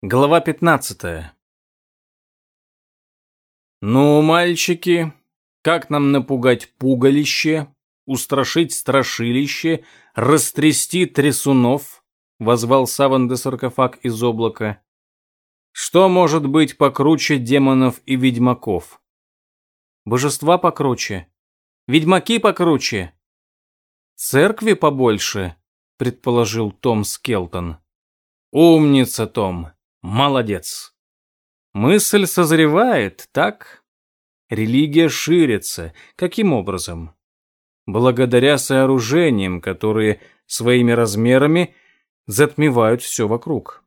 Глава 15. Ну, мальчики, как нам напугать пугалище, устрашить страшилище, растрясти трясунов? Возвал Саван де саркофаг из облака. Что может быть покруче демонов и ведьмаков? Божества покруче. Ведьмаки покруче. Церкви побольше, предположил Том Скелтон. Умница, Том. Молодец. Мысль созревает, так? Религия ширится. Каким образом? Благодаря сооружениям, которые своими размерами затмевают все вокруг.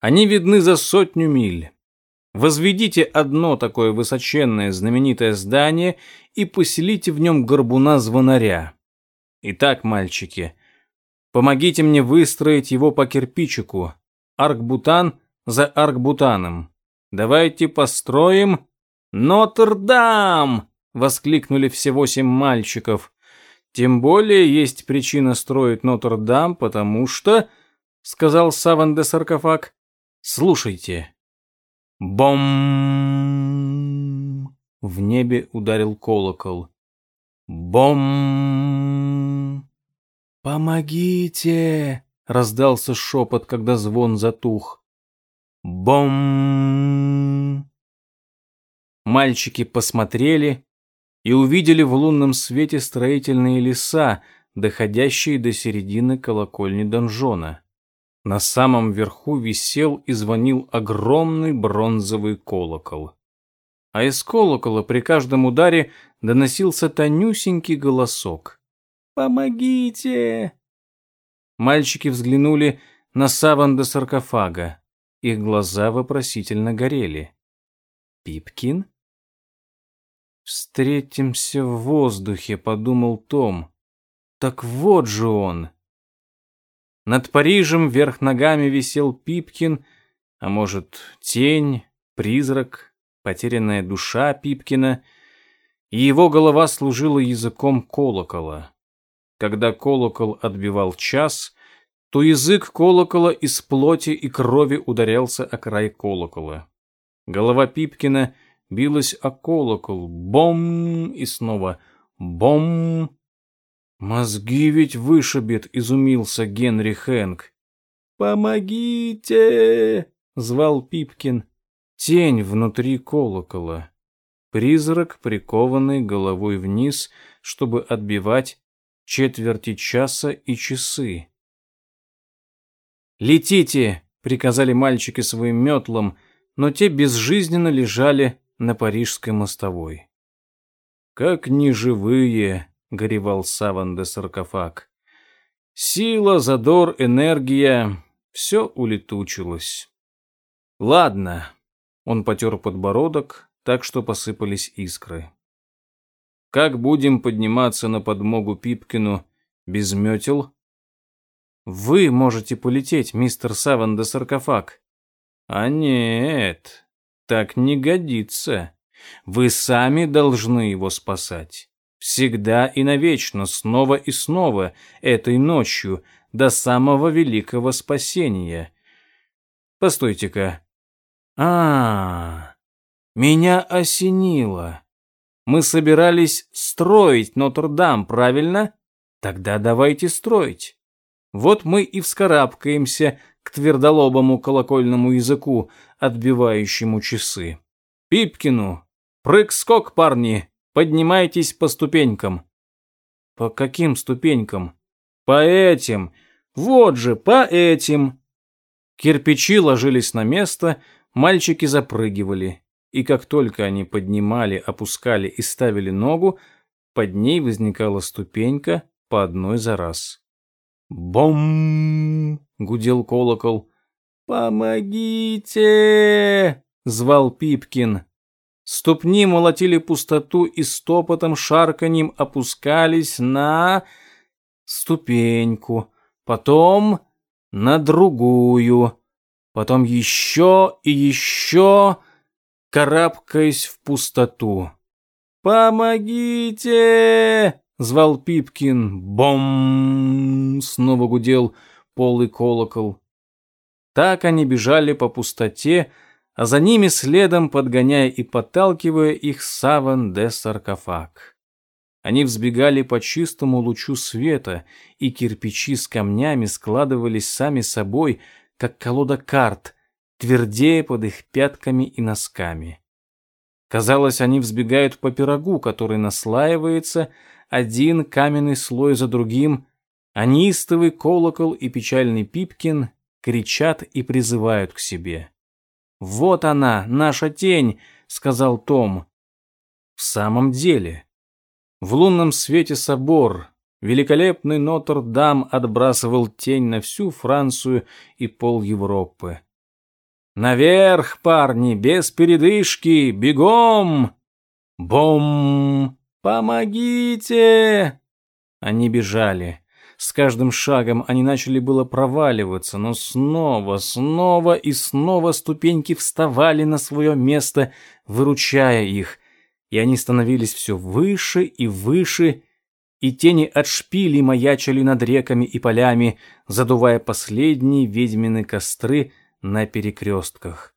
Они видны за сотню миль. Возведите одно такое высоченное знаменитое здание и поселите в нем горбуна-звонаря. Итак, мальчики, помогите мне выстроить его по кирпичику, Аркбутан за Аркбутаном. Давайте построим Нотр-Дам! воскликнули все восемь мальчиков. Тем более есть причина строить Нотр-Дам, потому что, сказал Саван де саркофаг, слушайте. Бом! В небе ударил колокол. Бом! Помогите! Раздался шепот, когда звон затух. Бом! Мальчики посмотрели и увидели в лунном свете строительные леса, доходящие до середины колокольни донжона. На самом верху висел и звонил огромный бронзовый колокол. А из колокола при каждом ударе доносился тонюсенький голосок. «Помогите! Мальчики взглянули на саван саркофага. Их глаза вопросительно горели. «Пипкин?» «Встретимся в воздухе», — подумал Том. «Так вот же он!» Над Парижем вверх ногами висел Пипкин, а может, тень, призрак, потерянная душа Пипкина, и его голова служила языком колокола. Когда колокол отбивал час, то язык колокола из плоти и крови ударялся о край колокола. Голова Пипкина билась о колокол. Бом! И снова бом! Мозги ведь вышибет, изумился Генри Хэнк. «Помогите!» — звал Пипкин. Тень внутри колокола. Призрак, прикованный головой вниз, чтобы отбивать четверти часа и часы. «Летите!» — приказали мальчики своим метлам, но те безжизненно лежали на парижской мостовой. «Как неживые!» — горевал Саван де саркофаг. «Сила, задор, энергия — все улетучилось». «Ладно», — он потер подбородок, так что посыпались искры. Как будем подниматься на подмогу Пипкину без метел? Вы можете полететь, мистер Саван де саркофаг. А нет, так не годится. Вы сами должны его спасать. Всегда и навечно, снова и снова, этой ночью, до самого великого спасения. Постойте-ка. А, -а, а, меня осенило. Мы собирались строить Нотр-Дам, правильно? Тогда давайте строить. Вот мы и вскарабкаемся к твердолобому колокольному языку, отбивающему часы. Пипкину, прыг-скок, парни, поднимайтесь по ступенькам. По каким ступенькам? По этим. Вот же, по этим. Кирпичи ложились на место, мальчики запрыгивали и как только они поднимали, опускали и ставили ногу, под ней возникала ступенька по одной за раз. «Бом!» — гудел колокол. «Помогите!» — звал Пипкин. Ступни молотили пустоту и стопотом шарканьем опускались на ступеньку, потом на другую, потом еще и еще карабкаясь в пустоту. «Помогите!» — звал Пипкин. «Бом!» — снова гудел полый колокол. Так они бежали по пустоте, а за ними следом, подгоняя и подталкивая их саван де саркофаг. Они взбегали по чистому лучу света, и кирпичи с камнями складывались сами собой, как колода карт, твердее под их пятками и носками. Казалось, они взбегают по пирогу, который наслаивается, один каменный слой за другим, а неистовый колокол и печальный Пипкин кричат и призывают к себе. «Вот она, наша тень!» — сказал Том. В самом деле, в лунном свете собор, великолепный Нотр-Дам отбрасывал тень на всю Францию и пол Европы. «Наверх, парни, без передышки! Бегом!» «Бом! Помогите!» Они бежали. С каждым шагом они начали было проваливаться, но снова, снова и снова ступеньки вставали на свое место, выручая их, и они становились все выше и выше, и тени от шпилей маячили над реками и полями, задувая последние ведьмины костры на перекрестках.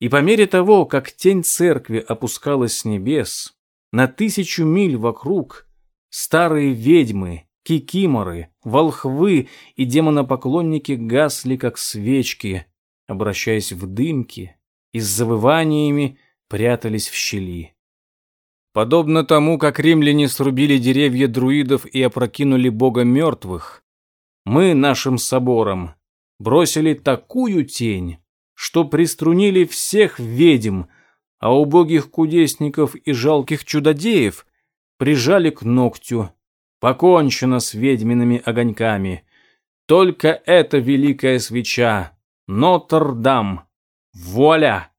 И по мере того, как тень церкви опускалась с небес, на тысячу миль вокруг старые ведьмы, кикиморы, волхвы и демонопоклонники гасли, как свечки, обращаясь в дымки и с завываниями прятались в щели. Подобно тому, как римляне срубили деревья друидов и опрокинули бога мертвых, мы нашим собором бросили такую тень, что приструнили всех ведьм, а убогих кудесников и жалких чудодеев прижали к ногтю Покончено с ведьмиными огоньками. Только эта великая свеча. Нотр-Дам. Вуаля!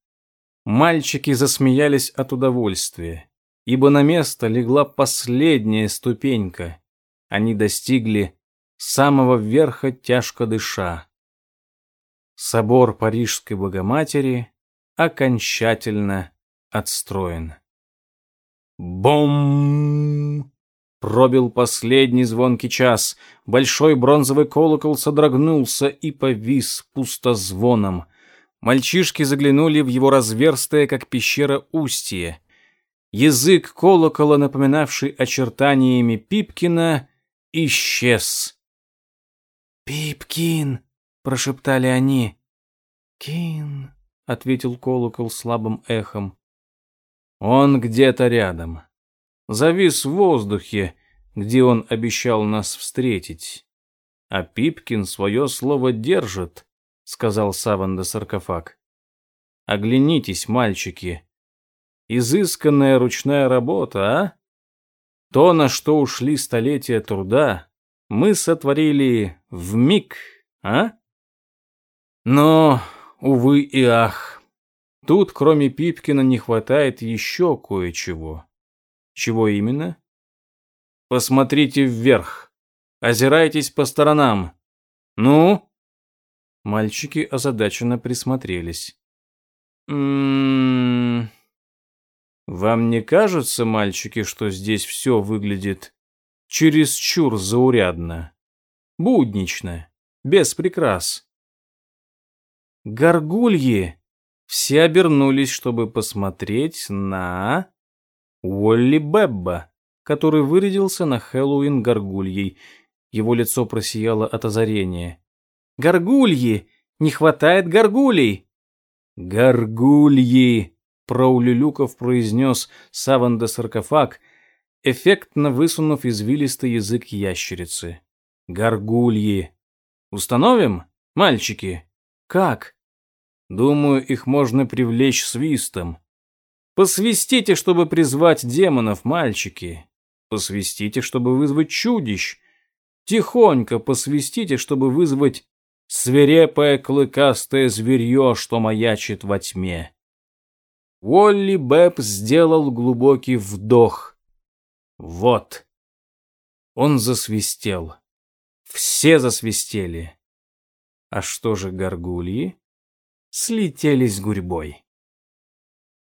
Мальчики засмеялись от удовольствия, ибо на место легла последняя ступенька. Они достигли самого верха, тяжко дыша. Собор Парижской Богоматери окончательно отстроен. Бом! Пробил последний звонкий час. Большой бронзовый колокол содрогнулся и повис пустозвоном. Мальчишки заглянули в его разверстое, как пещера, устье. Язык колокола, напоминавший очертаниями Пипкина, исчез. «Пипкин!» — прошептали они. «Кин!» — ответил колокол слабым эхом. «Он где-то рядом» завис в воздухе, где он обещал нас встретить. А Пипкин свое слово держит, сказал Саванда саркофаг. Оглянитесь, мальчики. Изысканная ручная работа, а? То, на что ушли столетия труда, мы сотворили в миг, а? Но, увы и ах, тут кроме Пипкина не хватает еще кое-чего. Чего именно? Посмотрите вверх. Озирайтесь по сторонам. Ну? Мальчики озадаченно присмотрелись. М-м. Вам не кажется, мальчики, что здесь все выглядит чересчур заурядно, буднично, без прикрас? Горгульи все обернулись, чтобы посмотреть на Уолли Бебба, который вырядился на Хэллоуин горгульей. Его лицо просияло от озарения. «Горгульи! Не хватает горгулей!» «Горгульи!» — проулюлюков произнес Саван саркофаг, эффектно высунув извилистый язык ящерицы. «Горгульи! Установим, мальчики?» «Как?» «Думаю, их можно привлечь свистом. Посвистите, чтобы призвать демонов, мальчики. Посвистите, чтобы вызвать чудищ. Тихонько посвистите, чтобы вызвать свирепое клыкастое зверье, что маячит во тьме. Уолли Бэб сделал глубокий вдох. Вот. Он засвистел. Все засвистели. А что же горгульи? Слетелись гурьбой.